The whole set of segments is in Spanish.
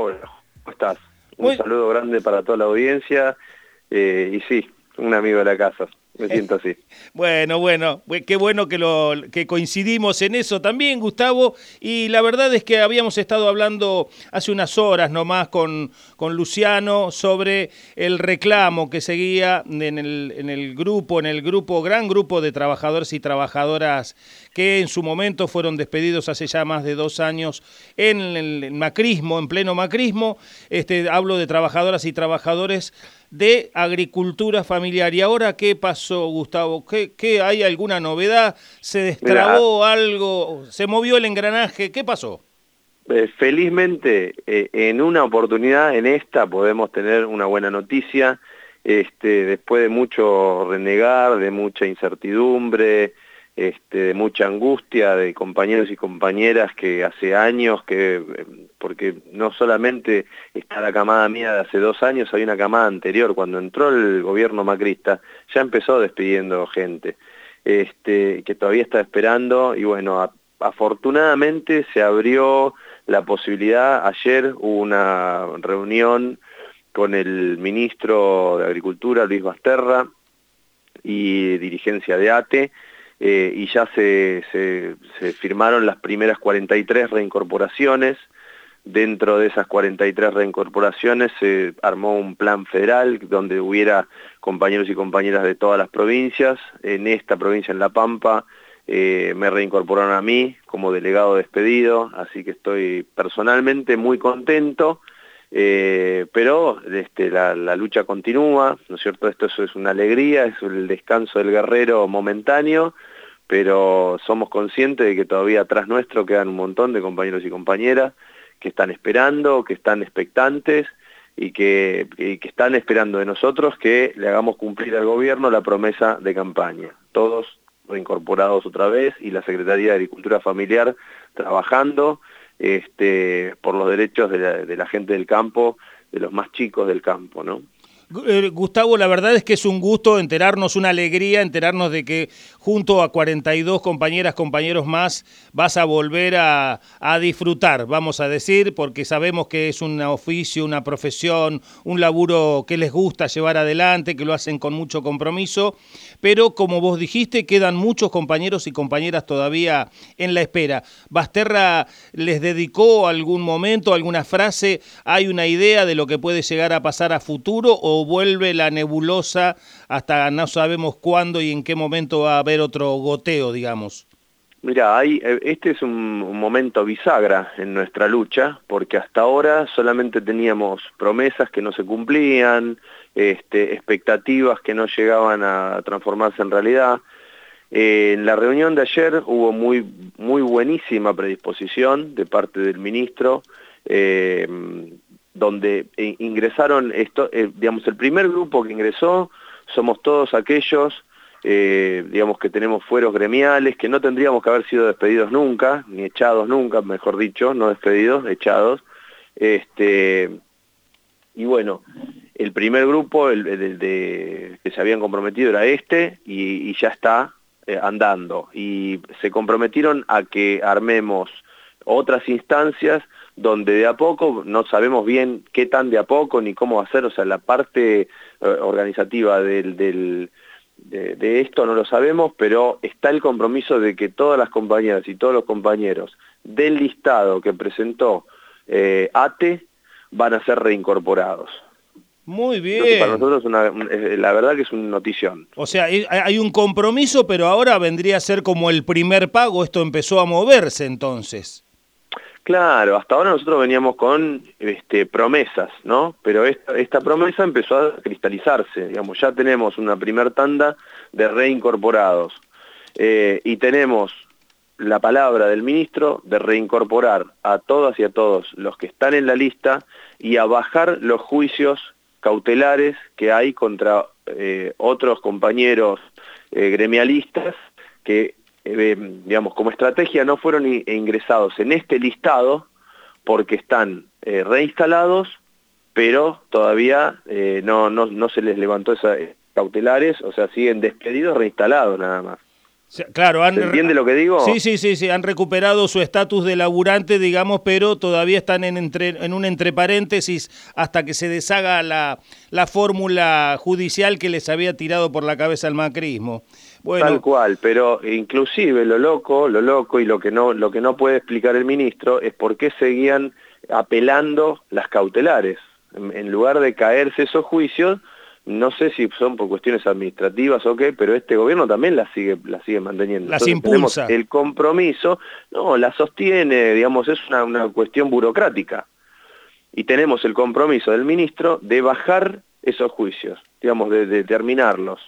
Hola, ¿cómo estás? Un saludo grande para toda la audiencia eh, y sí, un amigo de la casa me siento así. Bueno, bueno, qué bueno que, lo, que coincidimos en eso también, Gustavo. Y la verdad es que habíamos estado hablando hace unas horas nomás con, con Luciano sobre el reclamo que seguía en el, en el grupo, en el grupo, gran grupo de trabajadores y trabajadoras que en su momento fueron despedidos hace ya más de dos años en el macrismo, en pleno macrismo. Este, hablo de trabajadoras y trabajadores de agricultura familiar. ¿Y ahora qué pasó, Gustavo? ¿Qué, hay alguna novedad? ¿Se destrabó algo? ¿Se movió el engranaje? ¿Qué pasó? Eh, felizmente, eh, en una oportunidad, en esta, podemos tener una buena noticia. Este, después de mucho renegar, de mucha incertidumbre, este, de mucha angustia de compañeros y compañeras que hace años, que porque no solamente está la camada mía de hace dos años, hay una camada anterior, cuando entró el gobierno macrista, ya empezó despidiendo gente, este, que todavía está esperando, y bueno, afortunadamente se abrió la posibilidad, ayer hubo una reunión con el ministro de Agricultura, Luis Basterra, y dirigencia de ATE, eh, y ya se, se, firmaron las primeras 43 reincorporaciones. Dentro de esas 43 reincorporaciones se armó un plan federal donde hubiera compañeros y compañeras de todas las provincias. En esta provincia, en La Pampa, eh, me reincorporaron a mí como delegado despedido, así que estoy personalmente muy contento. Eh, pero este, la, lucha continúa, ¿no es cierto? Esto es una alegría, es el descanso del guerrero momentáneo, pero somos conscientes de que todavía atrás nuestro quedan un montón de compañeros y compañeras que están esperando, que están expectantes y que, y que están esperando de nosotros que le hagamos cumplir al gobierno la promesa de campaña. Todos reincorporados otra vez y la Secretaría de Agricultura Familiar trabajando este, por los derechos de la, de la gente del campo, de los más chicos del campo, ¿no? Eh, Gustavo, la verdad es que es un gusto enterarnos, una alegría enterarnos de que junto a 42 compañeras, compañeros más, vas a volver a, disfrutar, vamos a decir, porque sabemos que es un oficio, una profesión, un laburo que les gusta llevar adelante, que lo hacen con mucho compromiso, pero como vos dijiste, quedan muchos compañeros y compañeras todavía en la espera. ¿Basterra les dedicó algún momento, alguna frase? ¿Hay una idea de lo que puede llegar a pasar a futuro o vuelve la nebulosa hasta no sabemos cuándo y en qué momento va a haber otro goteo, digamos? Mira, eh, este es un, momento bisagra en nuestra lucha, porque hasta ahora solamente teníamos promesas que no se cumplían, este, expectativas que no llegaban a transformarse en realidad. Eh, en la reunión de ayer hubo muy, muy buenísima predisposición de parte del ministro, eh, donde eh, ingresaron, esto, eh, digamos, el primer grupo que ingresó somos todos aquellos, eh, digamos, que tenemos fueros gremiales, que no tendríamos que haber sido despedidos nunca, ni echados nunca, mejor dicho, no despedidos, echados. Este, y bueno, el primer grupo el, de, que se habían comprometido era este y, ya está andando. Y se comprometieron a que armemos otras instancias donde de a poco, no sabemos bien qué tan de a poco ni cómo hacer, o sea, la parte eh, organizativa del, del, de, esto no lo sabemos, pero está el compromiso de que todas las compañeras y todos los compañeros del listado que presentó eh, ATE van a ser reincorporados. Muy bien. para nosotros una, la verdad que es una notición. O sea, hay un compromiso, pero ahora vendría a ser como el primer pago, esto empezó a moverse entonces. Claro, hasta ahora nosotros veníamos con este, promesas, ¿no? Pero esta, promesa empezó a cristalizarse, digamos, ya tenemos una primer tanda de reincorporados eh, y tenemos la palabra del ministro de reincorporar a todas y a todos los que están en la lista y a bajar los juicios cautelares que hay contra eh, otros compañeros eh, gremialistas que eh, digamos, como estrategia no fueron ingresados en este listado porque están eh, reinstalados, pero todavía eh, no, no, no, se les levantó esas cautelares, o sea, siguen despedidos, reinstalados nada más. Claro, han, entiende lo que digo? Sí, sí, sí, sí, han recuperado su estatus de laburante, digamos, pero todavía están en, entre, en un entre paréntesis hasta que se deshaga la, la fórmula judicial que les había tirado por la cabeza el macrismo. Bueno. Tal cual, pero inclusive lo loco, lo loco y lo que no, lo que no puede explicar el ministro es por qué seguían apelando las cautelares. en lugar de caerse esos juicios, no sé si son por cuestiones administrativas o qué, pero este gobierno también las sigue, la sigue manteniendo. Las impulsa. el compromiso, no, la sostiene, digamos, es una, cuestión burocrática. Y tenemos el compromiso del ministro de bajar esos juicios, digamos, de, terminarlos,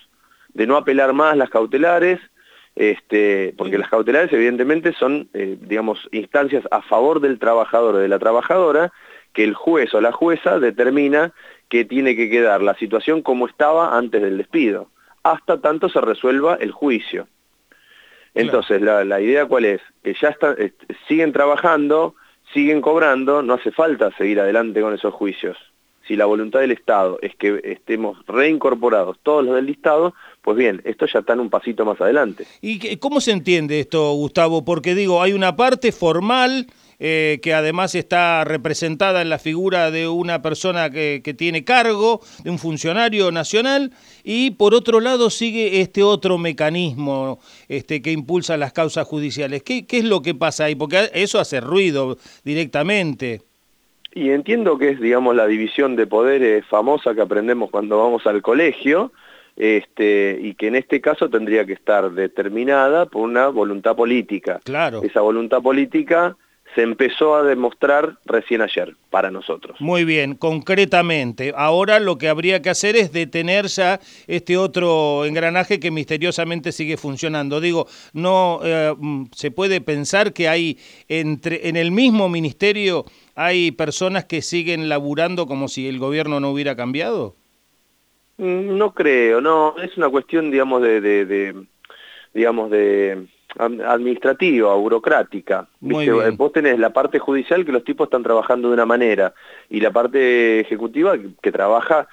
de no apelar más las cautelares, este, porque las cautelares evidentemente son, eh, digamos, instancias a favor del trabajador o de la trabajadora, que el juez o la jueza determina que tiene que quedar la situación como estaba antes del despido, hasta tanto se resuelva el juicio. Entonces, la, idea cuál es? Que ya están, siguen trabajando, siguen cobrando, no hace falta seguir adelante con esos juicios. Si la voluntad del Estado es que estemos reincorporados todos los del listado, pues bien, esto ya está en un pasito más adelante. ¿Y cómo se entiende esto, Gustavo? Porque digo, hay una parte formal eh, que además está representada en la figura de una persona que, tiene cargo, de un funcionario nacional, y por otro lado sigue este otro mecanismo este, que impulsa las causas judiciales. ¿Qué, ¿Qué es lo que pasa ahí? Porque eso hace ruido directamente. Y entiendo que es, digamos, la división de poderes famosa que aprendemos cuando vamos al colegio, este, y que en este caso tendría que estar determinada por una voluntad política. Claro. Esa voluntad política se empezó a demostrar recién ayer para nosotros. Muy bien, concretamente, ahora lo que habría que hacer es detener ya este otro engranaje que misteriosamente sigue funcionando. Digo, no eh, mm, se puede pensar que hay entre en el mismo ministerio hay personas que siguen laburando como si el gobierno no hubiera cambiado. Mm, no creo, no, es una cuestión, digamos, de digamos de administrativa, burocrática. Vos tenés la parte judicial que los tipos están trabajando de una manera y la parte ejecutiva que, trabaja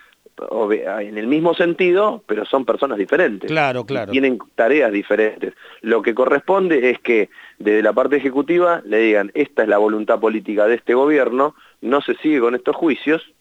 en el mismo sentido, pero son personas diferentes. Claro, claro. Tienen tareas diferentes. Lo que corresponde es que desde la parte ejecutiva le digan, esta es la voluntad política de este gobierno, no se sigue con estos juicios,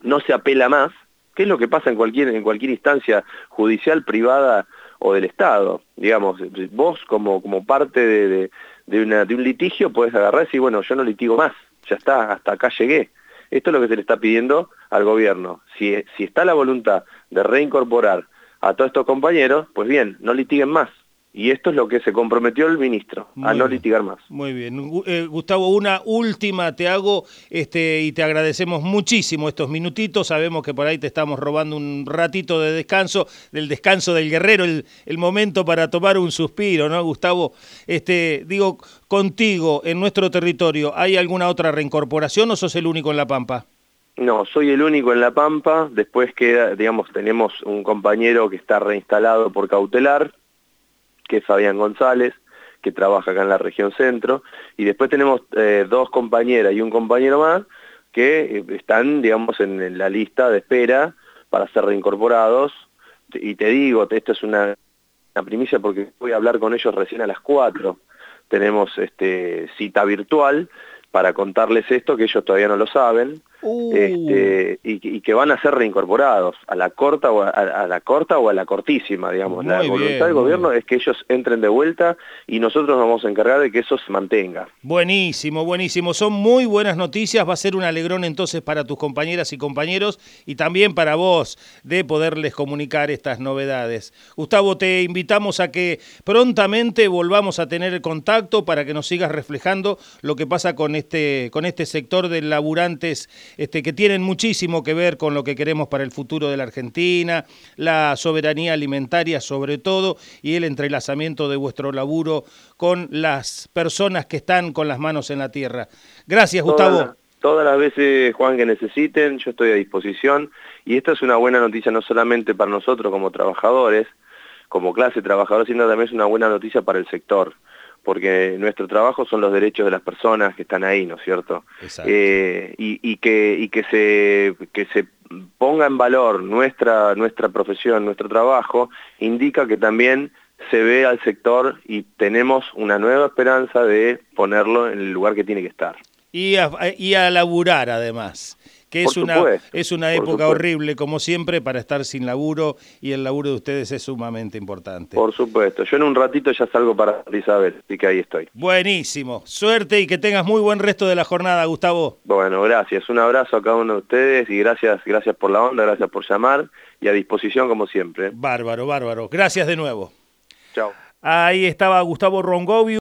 no se apela más, que es lo que pasa en cualquier, en cualquier instancia judicial, privada o del Estado. Digamos, vos como, como parte de, de, una, de un litigio puedes agarrar y decir, bueno, yo no litigo más, ya está, hasta acá llegué. Esto es lo que se le está pidiendo al gobierno. Si, si está la voluntad de reincorporar a todos estos compañeros, pues bien, no litiguen más. Y esto es lo que se comprometió el ministro, a no litigar más. Muy bien. Eh, Gustavo, una última te hago este, y te agradecemos muchísimo estos minutitos. Sabemos que por ahí te estamos robando un ratito de descanso, del descanso del guerrero, el, el momento para tomar un suspiro, ¿no, Gustavo? Este, digo, contigo, en nuestro territorio, ¿hay alguna otra reincorporación o sos el único en La Pampa? No, soy el único en La Pampa. Después queda, digamos, tenemos un compañero que está reinstalado por cautelar, que es Fabián González, que trabaja acá en la región centro, y después tenemos eh, dos compañeras y un compañero más que eh, están, digamos, en, la lista de espera para ser reincorporados, y te digo, esto es una, primicia porque voy a hablar con ellos recién a las 4, tenemos este, cita virtual para contarles esto, que ellos todavía no lo saben, Uh. Este, y, que van a ser reincorporados a la corta o a, la corta o a la cortísima, digamos. la voluntad del gobierno es que ellos entren de vuelta y nosotros vamos a encargar de que eso se mantenga. Buenísimo, buenísimo. Son muy buenas noticias. Va a ser un alegrón entonces para tus compañeras y compañeros y también para vos de poderles comunicar estas novedades. Gustavo, te invitamos a que prontamente volvamos a tener contacto para que nos sigas reflejando lo que pasa con este, con este sector de laburantes este, que tienen muchísimo que ver con lo que queremos para el futuro de la Argentina, la soberanía alimentaria sobre todo y el entrelazamiento de vuestro laburo con las personas que están con las manos en la tierra. Gracias, Gustavo. Todas las veces, Juan, que necesiten, yo estoy a disposición y esta es una buena noticia no solamente para nosotros como trabajadores, como clase trabajadora, sino también es una buena noticia para el sector porque nuestro trabajo son los derechos de las personas que están ahí, ¿no es cierto? Eh, y, que, y que, se, que se ponga en valor nuestra, nuestra profesión, nuestro trabajo, indica que también se ve al sector y tenemos una nueva esperanza de ponerlo en el lugar que tiene que estar. Y a, y a laburar además que es una, es una época horrible, como siempre, para estar sin laburo y el laburo de ustedes es sumamente importante. Por supuesto, yo en un ratito ya salgo para Isabel, así que ahí estoy. Buenísimo, suerte y que tengas muy buen resto de la jornada, Gustavo. Bueno, gracias, un abrazo a cada uno de ustedes y gracias, gracias por la onda, gracias por llamar y a disposición como siempre. Bárbaro, bárbaro, gracias de nuevo. Chao. Ahí estaba Gustavo Rongovio.